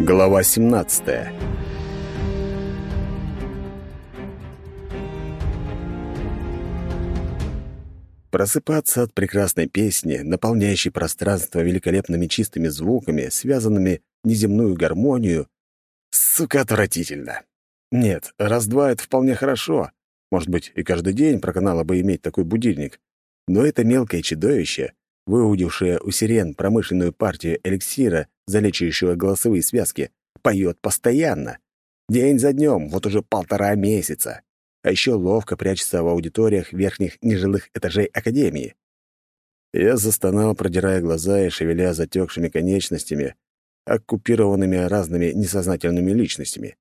Глава 17 Просыпаться от прекрасной песни, наполняющей пространство великолепными чистыми звуками, связанными неземную гармонию, сука, отвратительно. Нет, раз-два — это вполне хорошо. Может быть, и каждый день проканало бы иметь такой будильник. Но это мелкое чудовище, выудившее у сирен промышленную партию эликсира, залечивающего голосовые связки, поет постоянно. День за днем, вот уже полтора месяца. А еще ловко прячется в аудиториях верхних нежилых этажей Академии. Я застонал, продирая глаза и шевеля затекшими конечностями, оккупированными разными несознательными личностями.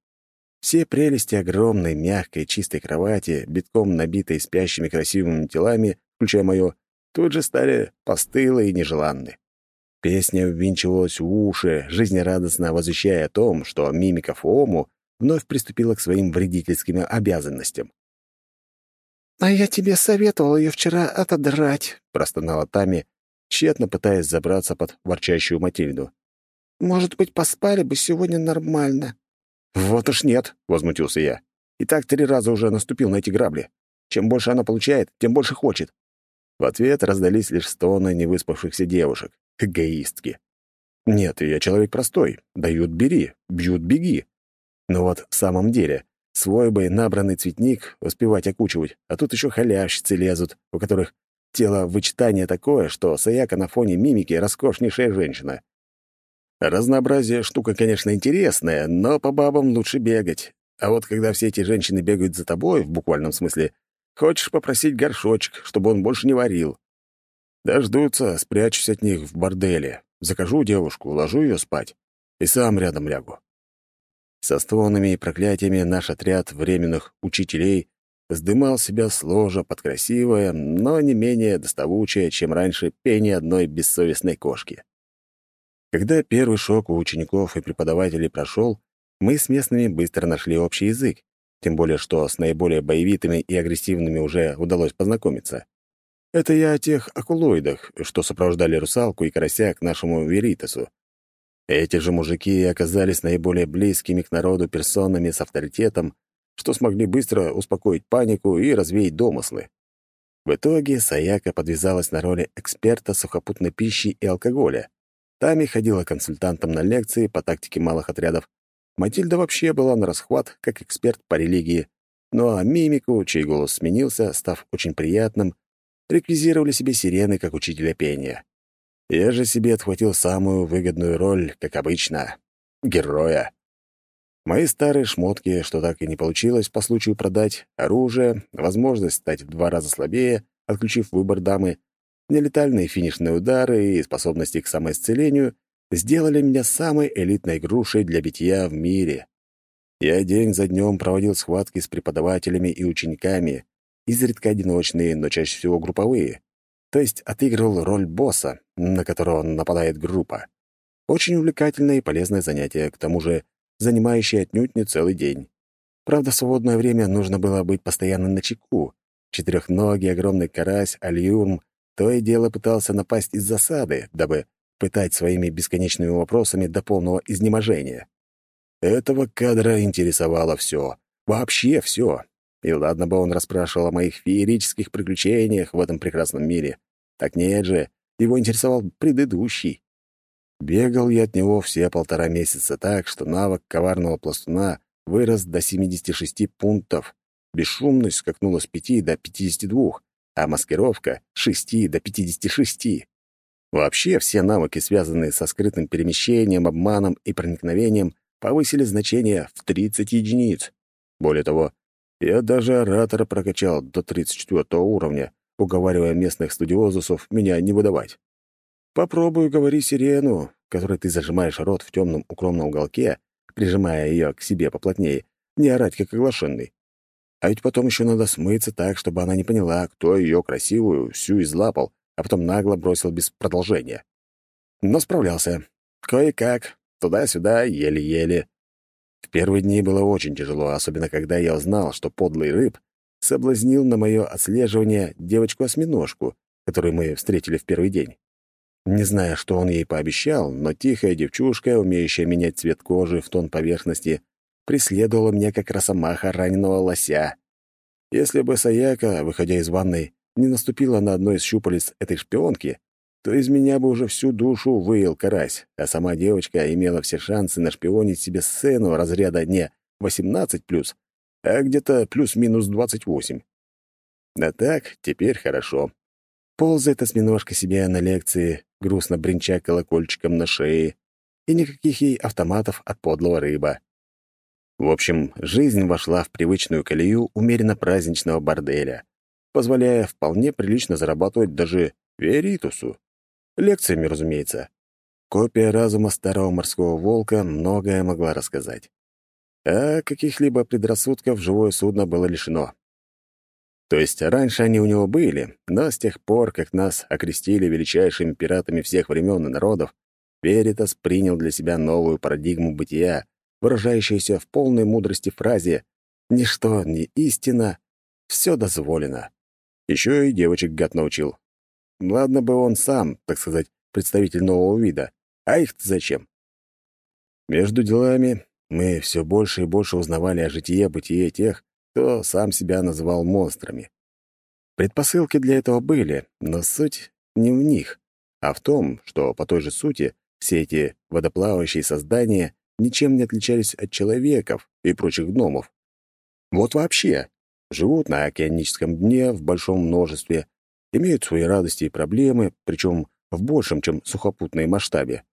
Все прелести огромной, мягкой, чистой кровати, битком набитой спящими красивыми телами, включая мое, тут же стали постылы и нежеланны. Песня ввинчивалась в уши, жизнерадостно возвещая о том, что мимика Фоому вновь приступила к своим вредительским обязанностям. «А я тебе советовал ее вчера отодрать», — простонала Тами, тщетно пытаясь забраться под ворчащую Матильду. «Может быть, поспали бы сегодня нормально?» «Вот уж нет», — возмутился я. «И так три раза уже наступил на эти грабли. Чем больше она получает, тем больше хочет». В ответ раздались лишь стоны невыспавшихся девушек. Эгоистки. «Нет, я человек простой. Дают — бери, бьют — беги». Но вот в самом деле, свой бы набранный цветник успевать окучивать, а тут еще халявщицы лезут, у которых тело вычитание такое, что Саяка на фоне мимики — роскошнейшая женщина. Разнообразие — штука, конечно, интересная, но по бабам лучше бегать. А вот когда все эти женщины бегают за тобой, в буквальном смысле, хочешь попросить горшочек, чтобы он больше не варил. Дождутся, спрячусь от них в борделе, закажу девушку, уложу ее спать и сам рядом лягу. Со стонами и проклятиями наш отряд временных учителей сдымал себя с ложа под красивое, но не менее доставучее, чем раньше, пение одной бессовестной кошки. Когда первый шок у учеников и преподавателей прошел, мы с местными быстро нашли общий язык, тем более что с наиболее боевитыми и агрессивными уже удалось познакомиться. Это я о тех акулоидах, что сопровождали русалку и карася к нашему Веритасу. Эти же мужики оказались наиболее близкими к народу персонами с авторитетом, что смогли быстро успокоить панику и развеять домыслы. В итоге Саяка подвязалась на роли эксперта сухопутной пищи и алкоголя. Тами ходила консультантом на лекции по тактике малых отрядов. Матильда вообще была на расхват, как эксперт по религии. Ну а мимику, чей голос сменился, став очень приятным, реквизировали себе сирены как учителя пения. Я же себе отхватил самую выгодную роль, как обычно — героя. Мои старые шмотки, что так и не получилось по случаю продать, оружие, возможность стать в два раза слабее, отключив выбор дамы, нелетальные финишные удары и способности к самоисцелению сделали меня самой элитной грушей для битья в мире. Я день за днем проводил схватки с преподавателями и учениками, изредка одиночные, но чаще всего групповые. То есть отыгрывал роль босса, на которого нападает группа. Очень увлекательное и полезное занятие, к тому же занимающее отнюдь не целый день. Правда, в свободное время нужно было быть постоянно на чеку. Четырехногий огромный карась, альюрм, то и дело пытался напасть из засады, дабы пытать своими бесконечными вопросами до полного изнеможения. Этого кадра интересовало все, вообще все. И ладно бы он расспрашивал о моих феерических приключениях в этом прекрасном мире. Так нет же, его интересовал предыдущий. Бегал я от него все полтора месяца так, что навык коварного пластуна вырос до 76 пунктов, бесшумность скакнула с 5 до 52, а маскировка — с 6 до 56. Вообще все навыки, связанные со скрытым перемещением, обманом и проникновением, повысили значение в 30 единиц. Более того, я даже оратора прокачал до 34 уровня, уговаривая местных студиозусов меня не выдавать. Попробую говори сирену, которой ты зажимаешь рот в темном укромном уголке, прижимая ее к себе поплотнее, не орать, как оглашенный. А ведь потом еще надо смыться так, чтобы она не поняла, кто ее красивую всю излапал, а потом нагло бросил без продолжения. Но справлялся. Кое-как. Туда-сюда, еле-еле. В первые дни было очень тяжело, особенно когда я узнал, что подлый рыб соблазнил на мое отслеживание девочку-осьминожку, которую мы встретили в первый день. Не знаю, что он ей пообещал, но тихая девчушка, умеющая менять цвет кожи в тон поверхности, преследовала меня как росомаха раненого лося. Если бы Саяка, выходя из ванной, не наступила на одно из щупалец этой шпионки, то из меня бы уже всю душу выел карась, а сама девочка имела все шансы нашпионить себе сцену разряда не 18+, а где-то плюс-минус 28. А так, теперь хорошо. Ползает осьминожка себе на лекции, грустно бренча колокольчиком на шее, и никаких ей автоматов от подлого рыба. В общем, жизнь вошла в привычную колею умеренно праздничного борделя, позволяя вполне прилично зарабатывать даже Веритусу. Лекциями, разумеется. Копия разума старого морского волка многое могла рассказать. А каких-либо предрассудков живое судно было лишено. То есть раньше они у него были, но с тех пор, как нас окрестили величайшими пиратами всех времен и народов, Веритас принял для себя новую парадигму бытия, выражающуюся в полной мудрости фразе «Ничто не истина, все дозволено». Еще и девочек гад научил. Ладно бы он сам, так сказать, представитель нового вида, а их-то зачем? Между делами мы все больше и больше узнавали о житие-бытие тех, кто сам себя называл монстрами. Предпосылки для этого были, но суть не в них, а в том, что по той же сути все эти водоплавающие создания ничем не отличались от человеков и прочих гномов. Вот вообще, живут на океаническом дне в большом множестве, имеют свои радости и проблемы, причем в большем, чем сухопутной масштабе.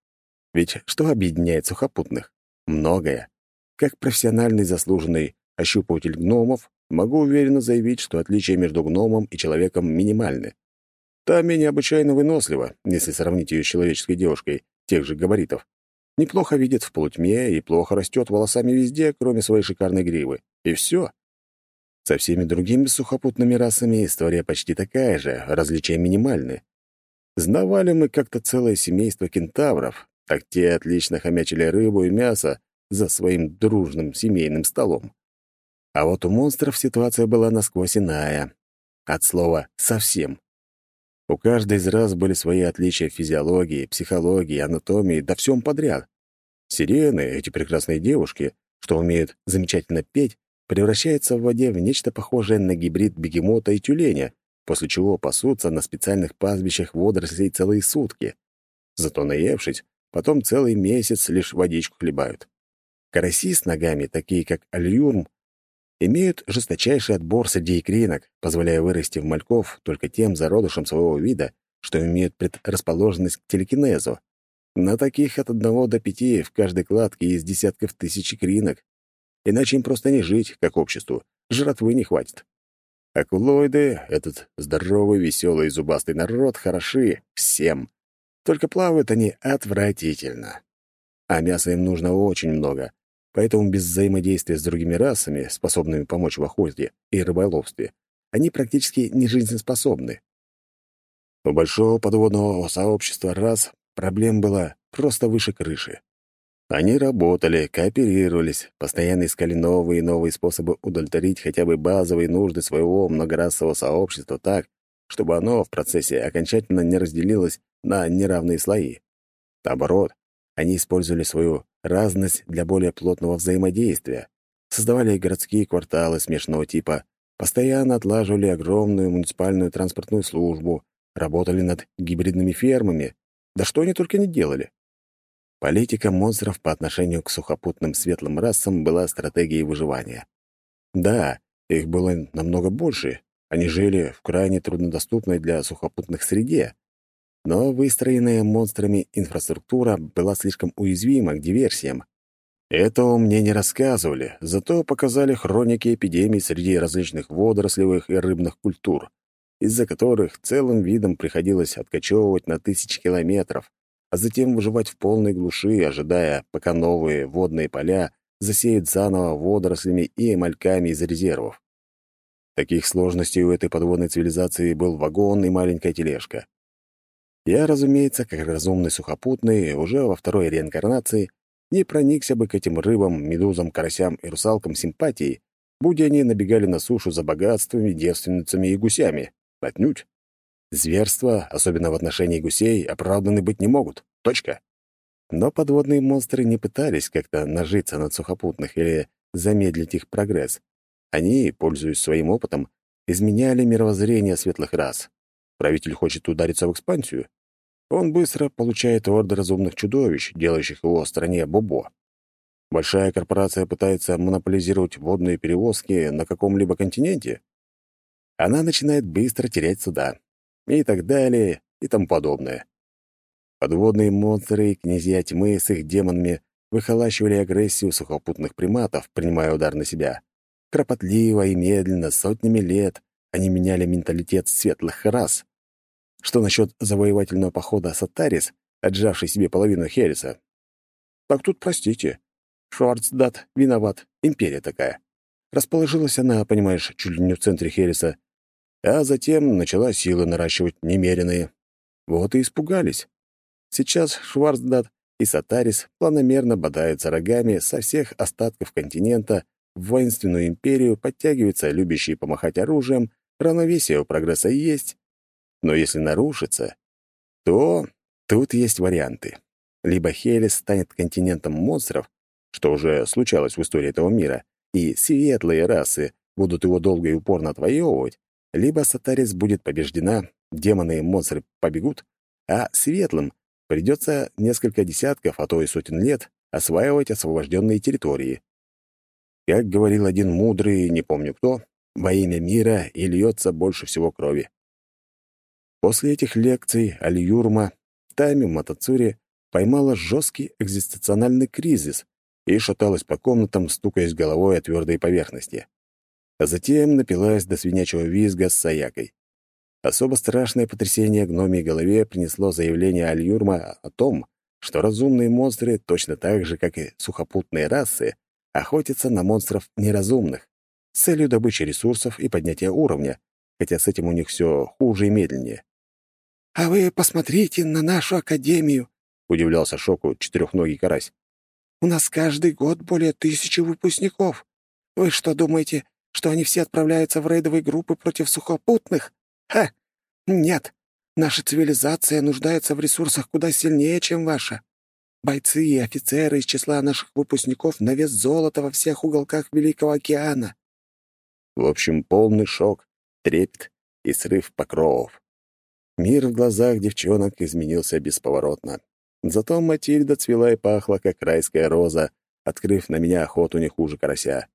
Ведь что объединяет сухопутных? Многое. Как профессиональный заслуженный ощупыватель гномов, могу уверенно заявить, что отличия между гномом и человеком минимальны. Та менее обычайно вынослива, если сравнить ее с человеческой девушкой тех же габаритов. Неплохо видит в полутьме и плохо растет волосами везде, кроме своей шикарной гривы. И все. Со всеми другими сухопутными расами история почти такая же, различия минимальны. Знавали мы как-то целое семейство кентавров, так те отлично хомячили рыбу и мясо за своим дружным семейным столом. А вот у монстров ситуация была насквозь иная. От слова «совсем». У каждой из раз были свои отличия в физиологии, психологии, анатомии, да всем подряд. Сирены, эти прекрасные девушки, что умеют замечательно петь, превращаются в воде в нечто похожее на гибрид бегемота и тюленя, после чего пасутся на специальных пастбищах водорослей целые сутки. Зато наевшись, потом целый месяц лишь водичку хлебают. Караси с ногами, такие как альюрм, имеют жесточайший отбор среди икринок, позволяя вырасти в мальков только тем зародышам своего вида, что имеют предрасположенность к телекинезу. На таких от одного до пяти в каждой кладке есть десятков тысяч икринок. Иначе им просто не жить, как обществу. Жратвы не хватит. Акулоиды, этот здоровый, веселый, зубастый народ, хороши всем. Только плавают они отвратительно. А мяса им нужно очень много, Поэтому без взаимодействия с другими расами, способными помочь в охоте и рыболовстве, они практически не жизнеспособны. У большого подводного сообщества рас проблем было просто выше крыши. Они работали, кооперировались, постоянно искали новые и новые способы удовлетворить хотя бы базовые нужды своего многорасового сообщества так, чтобы оно в процессе окончательно не разделилось на неравные слои. Наоборот, они использовали свою разность для более плотного взаимодействия, создавали городские кварталы смешанного типа, постоянно отлаживали огромную муниципальную транспортную службу, работали над гибридными фермами, да что они только не делали. Политика монстров по отношению к сухопутным светлым расам была стратегией выживания. Да, их было намного больше, они жили в крайне труднодоступной для сухопутных среде, но выстроенная монстрами инфраструктура была слишком уязвима к диверсиям. Этого мне не рассказывали, зато показали хроники эпидемий среди различных водорослевых и рыбных культур, из-за которых целым видом приходилось откачевывать на тысячи километров, а затем выживать в полной глуши, ожидая, пока новые водные поля засеют заново водорослями и мальками из резервов. Таких сложностей у этой подводной цивилизации был вагон и маленькая тележка. Я, разумеется, как разумный сухопутный, уже во второй реинкарнации не проникся бы к этим рыбам, медузам, карасям и русалкам симпатией, будь они набегали на сушу за богатствами, девственницами и гусями. Отнюдь. Зверства, особенно в отношении гусей, оправданы быть не могут. Точка. Но подводные монстры не пытались как-то нажиться над сухопутных или замедлить их прогресс. Они, пользуясь своим опытом, изменяли мировоззрение светлых рас. Правитель хочет удариться в экспансию. Он быстро получает орды разумных чудовищ, делающих его стране бобо. Большая корпорация пытается монополизировать водные перевозки на каком-либо континенте. Она начинает быстро терять суда. И так далее, и тому подобное. Подводные монстры и князья тьмы с их демонами выхолащивали агрессию сухопутных приматов, принимая удар на себя. Кропотливо и медленно, сотнями лет, они меняли менталитет светлых рас. Что насчет завоевательного похода Сатарис, отжавший себе половину Хереса? Так тут простите. Шварцдат виноват, империя такая. Расположилась она, понимаешь, чуть ли не в центре Хереса, а затем начала силы наращивать немеренные. Вот и испугались. Сейчас Шварцдат и Сатарис планомерно бодаются рогами со всех остатков континента в воинственную империю подтягиваются любящие помахать оружием, равновесие у прогресса есть. Но если нарушится, то тут есть варианты. Либо Хелис станет континентом монстров, что уже случалось в истории этого мира, и светлые расы будут его долго и упорно отвоевывать, либо Сатарис будет побеждена, демоны и монстры побегут, а светлым придется несколько десятков, а то и сотен лет осваивать освобожденные территории. Как говорил один мудрый, не помню кто, во имя мира и льется больше всего крови. После этих лекций Аль-Юрма в тайме в Матацуре поймала жесткий экзистенциональный кризис и шаталась по комнатам, стукаясь головой о твердые поверхности. А затем напилась до свинячего визга с Саякой. Особо страшное потрясение гномии голове принесло заявление Аль-Юрма о том, что разумные монстры, точно так же, как и сухопутные расы, охотятся на монстров неразумных с целью добычи ресурсов и поднятия уровня, хотя с этим у них все хуже и медленнее. «А вы посмотрите на нашу академию», — удивлялся Шоку четырехногий карась. «У нас каждый год более тысячи выпускников. Вы что, думаете, что они все отправляются в рейдовые группы против сухопутных? Ха! Нет. Наша цивилизация нуждается в ресурсах куда сильнее, чем ваша. Бойцы и офицеры из числа наших выпускников на вес золота во всех уголках Великого океана. В общем, полный шок, трепет и срыв покровов. Мир в глазах девчонок изменился бесповоротно. Зато Матильда цвела и пахла, как райская роза, открыв на меня охоту не хуже карася.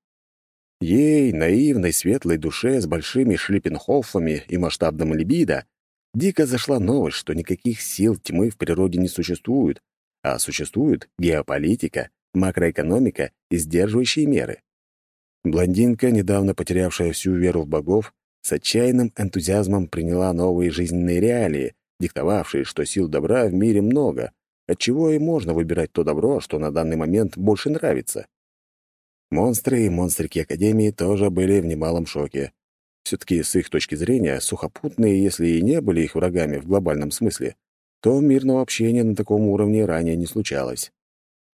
Ей, наивной, светлой душе с большими шлиппенхоффами и масштабным либидо, дико зашла новость, что никаких сил тьмы в природе не существует, а существует геополитика, макроэкономика и сдерживающие меры. Блондинка, недавно потерявшая всю веру в богов, с отчаянным энтузиазмом приняла новые жизненные реалии, диктовавшие, что сил добра в мире много, отчего и можно выбирать то добро, что на данный момент больше нравится. Монстры и монстрики Академии тоже были в немалом шоке. Все-таки с их точки зрения, сухопутные, если и не были их врагами в глобальном смысле, то мирного общения на таком уровне ранее не случалось.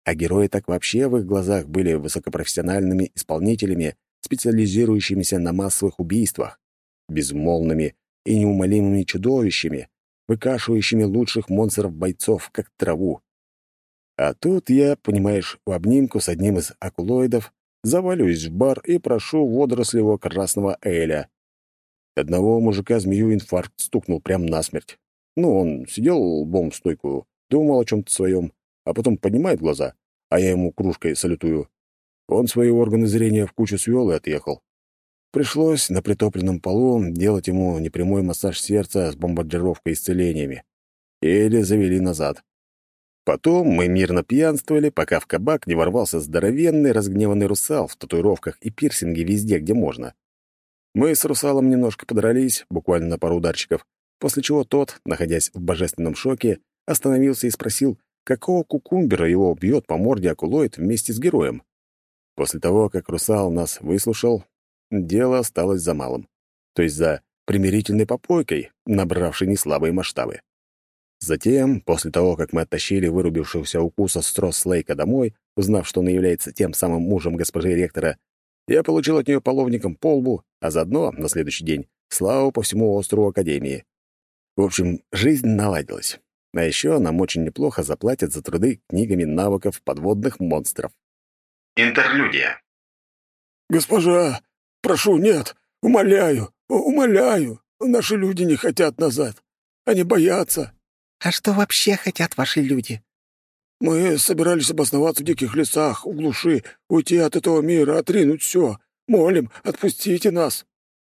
А герои так вообще в их глазах были высокопрофессиональными исполнителями, специализирующимися на массовых убийствах, безмолвными и неумолимыми чудовищами, выкашивающими лучших монстров-бойцов, как траву. А тут я, понимаешь, в обнимку с одним из акулоидов завалюсь в бар и прошу водорослевого красного эля. Одного мужика змею инфаркт стукнул прямо насмерть. Ну, он сидел лбом в стойку, думал о чем-то своем, а потом поднимает глаза, а я ему кружкой салютую. Он свои органы зрения в кучу свел и отъехал. Пришлось на притопленном полу делать ему непрямой массаж сердца с бомбардировкой исцелениями. Или завели назад. Потом мы мирно пьянствовали, пока в кабак не ворвался здоровенный разгневанный русал в татуировках и пирсинге везде, где можно. Мы с русалом немножко подрались, буквально на пару ударчиков, после чего тот, находясь в божественном шоке, остановился и спросил, какого кукумбера его бьет по морде акулоид вместе с героем. После того, как русал нас выслушал, дело осталось за малым, то есть за примирительной попойкой, набравшей неслабые масштабы. Затем, после того, как мы оттащили вырубившегося укуса Строс Слейка домой, узнав, что он является тем самым мужем госпожи ректора, я получил от нее половником по лбу, а заодно, на следующий день, славу по всему острову Академии. В общем, жизнь наладилась. А еще нам очень неплохо заплатят за труды книгами навыков подводных монстров. Интерлюдия. «Госпожа, прошу, нет, умоляю, умоляю, наши люди не хотят назад. Они боятся». «А что вообще хотят ваши люди?» «Мы собирались обосноваться в диких лесах, в глуши, уйти от этого мира, отринуть все. Молим, отпустите нас».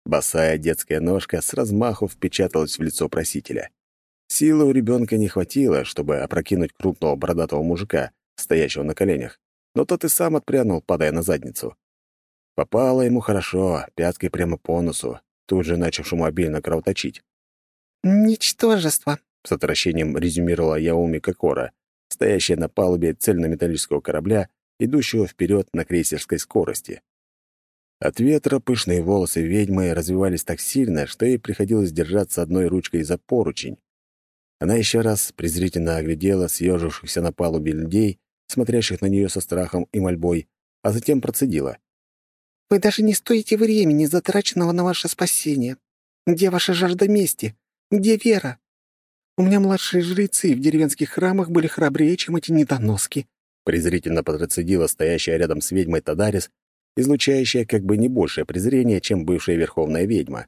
Босая детская ножка с размаху впечаталась в лицо просителя. Силы у ребенка не хватило, чтобы опрокинуть крупного бородатого мужика, стоящего на коленях, но тот и сам отпрянул, падая на задницу. Попало ему хорошо, пяткой прямо по носу, тут же начавшему обильно кровоточить. «Ничтожество», — с отвращением резюмировала Яуми Кокора, стоящая на палубе цельнометаллического корабля, идущего вперед на крейсерской скорости. От ветра пышные волосы ведьмы развивались так сильно, что ей приходилось держаться одной ручкой за поручень. Она еще раз презрительно оглядела съежившихся на палубе людей, смотрящих на нее со страхом и мольбой, а затем процедила. «Вы даже не стоите времени, затраченного на ваше спасение. Где ваша жажда мести? Где вера? У меня младшие жрецы в деревенских храмах были храбрее, чем эти недоноски», презрительно процедила стоящая рядом с ведьмой Тадарис, излучающая как бы не большее презрение, чем бывшая верховная ведьма.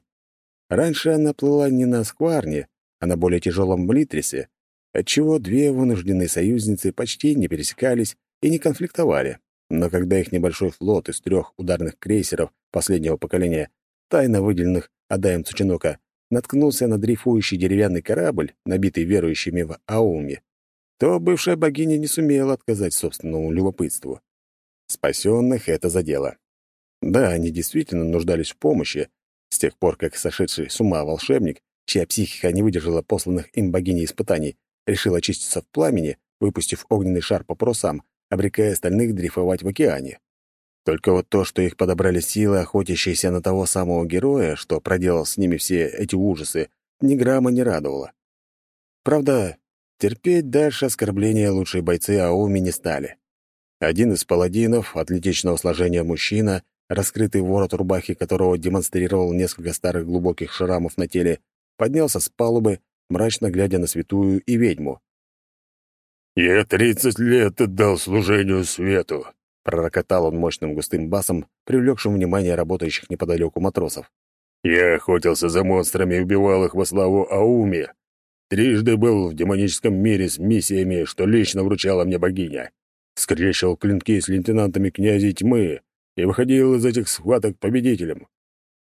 Раньше она плыла не на скварне, а на более тяжелом блитрисе, отчего две вынужденные союзницы почти не пересекались и не конфликтовали. Но когда их небольшой флот из трех ударных крейсеров последнего поколения, тайно выделенных Адаем Цучинока, наткнулся на дрейфующий деревянный корабль, набитый верующими в Ауме, то бывшая богиня не сумела отказать собственному любопытству. Спасенных это задело. Да, они действительно нуждались в помощи, с тех пор, как сошедший с ума волшебник, чья психика не выдержала посланных им богини испытаний, решил очиститься в пламени, выпустив огненный шар по парусам, обрекая остальных дрейфовать в океане. Только вот то, что их подобрали силы, охотящиеся на того самого героя, что проделал с ними все эти ужасы, ни грамма не радовало. Правда, терпеть дальше оскорбления лучшие бойцы Ауми не стали. Один из паладинов, атлетичного сложения мужчина, раскрытый ворот рубахи которого демонстрировал несколько старых глубоких шрамов на теле, поднялся с палубы, мрачно глядя на святую и ведьму. «Я тридцать лет отдал служению свету», — пророкотал он мощным густым басом, привлекшим внимание работающих неподалеку матросов. «Я охотился за монстрами и убивал их во славу Ауми. Трижды был в демоническом мире с миссиями, что лично вручала мне богиня скрещивал клинки с лейтенантами князей тьмы и выходил из этих схваток победителем.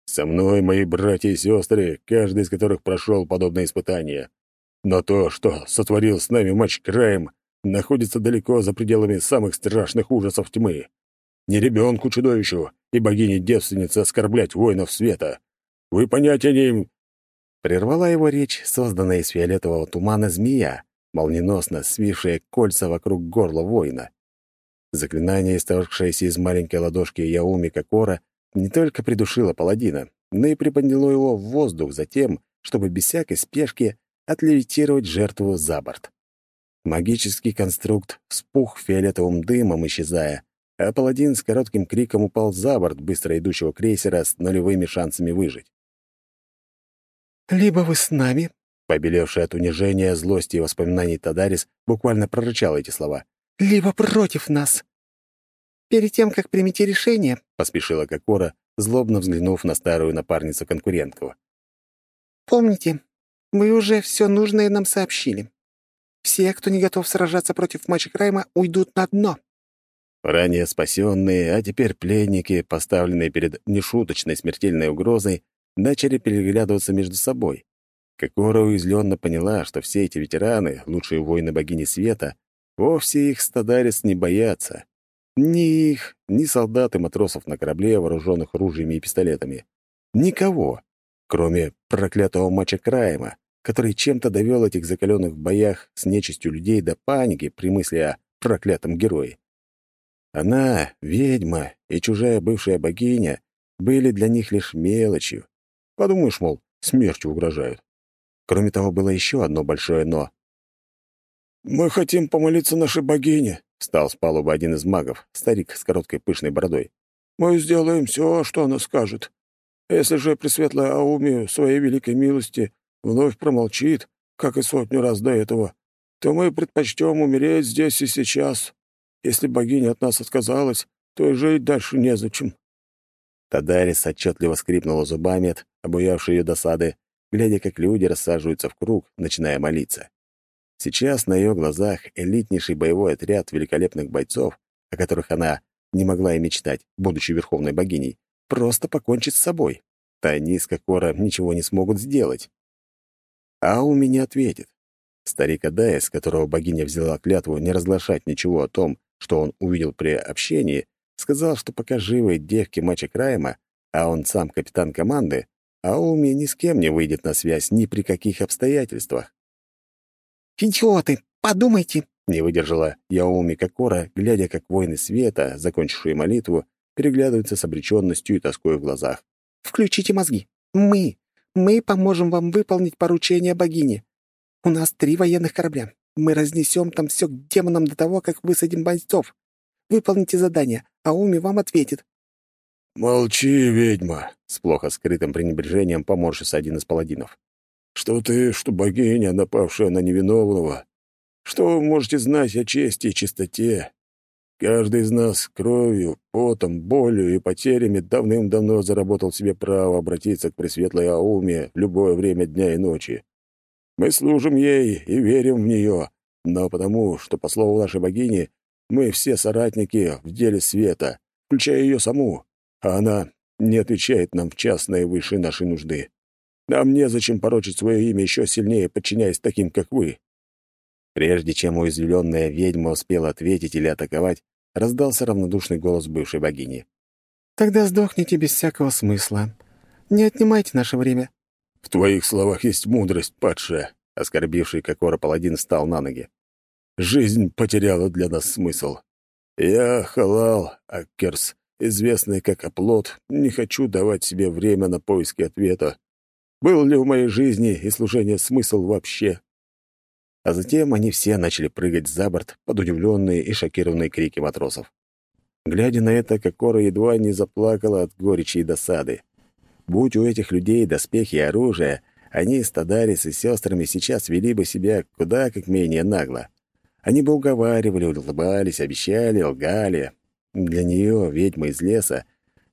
Со мной мои братья и сестры, каждый из которых прошел подобное испытание. Но то, что сотворил с нами матч краем, находится далеко за пределами самых страшных ужасов тьмы. Не ребенку-чудовищу и богине-девственнице оскорблять воинов света. Вы понятия не им...» Прервала его речь, созданная из фиолетового тумана змея, молниеносно свившая кольца вокруг горла воина. Заклинание, исторгшееся из маленькой ладошки Яуми Кокора, не только придушило паладина, но и приподняло его в воздух затем, чтобы без всякой спешки отлевитировать жертву за борт. Магический конструкт вспух фиолетовым дымом, исчезая, а паладин с коротким криком упал за борт быстро идущего крейсера с нулевыми шансами выжить. «Либо вы с нами», — побелевшая от унижения, злости и воспоминаний Тадарис буквально прорычала эти слова, либо против нас. Перед тем, как примите решение, — поспешила Кокора, злобно взглянув на старую напарницу-конкурентку. «Помните, мы уже все нужное нам сообщили. Все, кто не готов сражаться против Мачи Крайма, уйдут на дно». Ранее спасенные, а теперь пленники, поставленные перед нешуточной смертельной угрозой, начали переглядываться между собой. Кокора уязвленно поняла, что все эти ветераны, лучшие воины богини света, Вовсе их стадарец не боятся. Ни их, ни солдат и матросов на корабле, вооруженных ружьями и пистолетами. Никого, кроме проклятого мача Крайма, который чем-то довел этих закаленных в боях с нечистью людей до паники при мысли о проклятом герое. Она, ведьма и чужая бывшая богиня были для них лишь мелочью. Подумаешь, мол, смертью угрожают. Кроме того, было еще одно большое «но». «Мы хотим помолиться нашей богине», — встал с палубы один из магов, старик с короткой пышной бородой. «Мы сделаем все, что она скажет. Если же Пресветлая Ауми своей великой милости вновь промолчит, как и сотню раз до этого, то мы предпочтем умереть здесь и сейчас. Если богиня от нас отказалась, то и жить дальше незачем». Тадарис отчетливо скрипнула зубами от обуявшей ее досады, глядя, как люди рассаживаются в круг, начиная молиться. Сейчас на ее глазах элитнейший боевой отряд великолепных бойцов, о которых она не могла и мечтать, будучи верховной богиней, просто покончит с собой. Они с Кокора ничего не смогут сделать. А у меня ответит. Старик Адая, с которого богиня взяла клятву не разглашать ничего о том, что он увидел при общении, сказал, что пока живы девки Мача Крайма, а он сам капитан команды, Ауми ни с кем не выйдет на связь ни при каких обстоятельствах. «Идиоты, подумайте!» — не выдержала Яоми Кокора, глядя, как воины света, закончившие молитву, переглядываются с обреченностью и тоской в глазах. «Включите мозги. Мы, мы поможем вам выполнить поручение богини. У нас три военных корабля. Мы разнесем там все к демонам до того, как высадим бойцов. Выполните задание, а Уми вам ответит». «Молчи, ведьма!» — с плохо скрытым пренебрежением поморщился один из паладинов. «Что ты, что богиня, напавшая на невиновного? Что вы можете знать о чести и чистоте? Каждый из нас кровью, потом, болью и потерями давным-давно заработал себе право обратиться к Пресветлой Ауме в любое время дня и ночи. Мы служим ей и верим в нее, но потому, что, по слову нашей богини, мы все соратники в деле света, включая ее саму, а она не отвечает нам в частные выше нашей нужды. Нам незачем порочить свое имя еще сильнее, подчиняясь таким, как вы». Прежде чем уязвленная ведьма успела ответить или атаковать, раздался равнодушный голос бывшей богини. «Тогда сдохните без всякого смысла. Не отнимайте наше время». «В твоих словах есть мудрость, падшая», — оскорбивший Кокора паладин встал на ноги. «Жизнь потеряла для нас смысл. Я, Халал Аккерс, известный как оплот, не хочу давать себе время на поиски ответа. Был ли в моей жизни и служении смысл вообще?» А затем они все начали прыгать за борт под удивленные и шокированные крики матросов. Глядя на это, Кокора едва не заплакала от горечи и досады. Будь у этих людей доспехи и оружие, они с Тадарис и сестрами сейчас вели бы себя куда как менее нагло. Они бы уговаривали, улыбались, обещали, лгали. Для нее, ведьма из леса,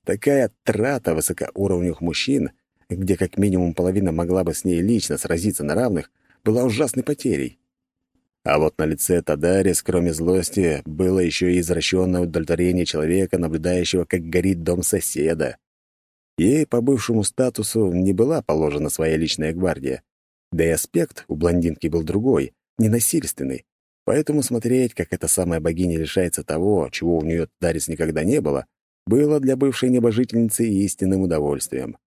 такая трата высокоуровневых мужчин, где как минимум половина могла бы с ней лично сразиться на равных, была ужасной потерей. А вот на лице Тадарис, кроме злости, было еще и извращенное удовлетворение человека, наблюдающего, как горит дом соседа. Ей, по бывшему статусу, не была положена своя личная гвардия. Да и аспект у блондинки был другой, ненасильственный. Поэтому смотреть, как эта самая богиня лишается того, чего у нее Дарис никогда не было, было для бывшей небожительницы истинным удовольствием.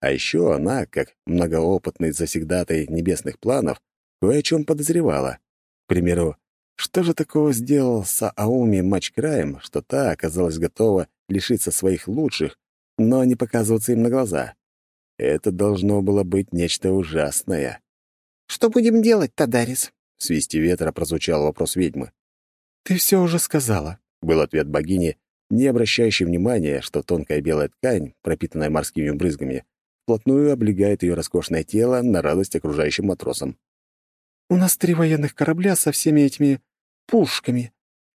А еще она, как многоопытный завсегдатай небесных планов, кое о чем подозревала. К примеру, что же такого сделал Саауми Мачкраем, что та оказалась готова лишиться своих лучших, но не показываться им на глаза? Это должно было быть нечто ужасное. «Что будем делать, Тадарис?» — в свисте ветра прозвучал вопрос ведьмы. «Ты все уже сказала», — был ответ богини, не обращающий внимания, что тонкая белая ткань, пропитанная морскими брызгами, вплотную облегает ее роскошное тело на радость окружающим матросам. У нас три военных корабля со всеми этими пушками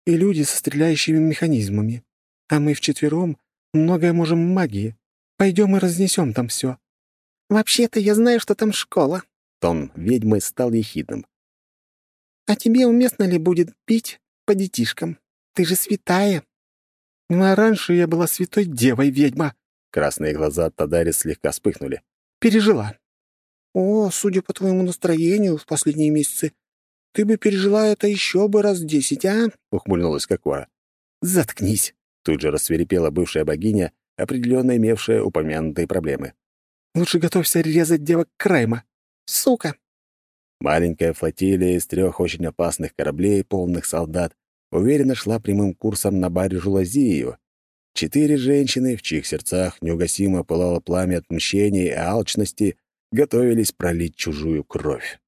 и люди со стреляющими механизмами. А мы вчетвером многое можем магии. Пойдем и разнесем там все. Вообще-то я знаю, что там школа. Тон ведьмы стал ехидным. А тебе уместно ли будет пить по детишкам? Ты же святая. Ну, а раньше я была святой девой, ведьма. Красные глаза Тадари слегка вспыхнули. Пережила. «О, судя по твоему настроению в последние месяцы, ты бы пережила это еще бы раз десять, а?» — ухмыльнулась Кокора. «Заткнись!» — тут же рассверепела бывшая богиня, определенно имевшая упомянутые проблемы. «Лучше готовься резать девок Крайма. Сука!» Маленькая флотилия из трех очень опасных кораблей, полных солдат, уверенно шла прямым курсом на баржу Лазию. Четыре женщины, в чьих сердцах неугасимо пылало пламя отмщения и алчности, готовились пролить чужую кровь.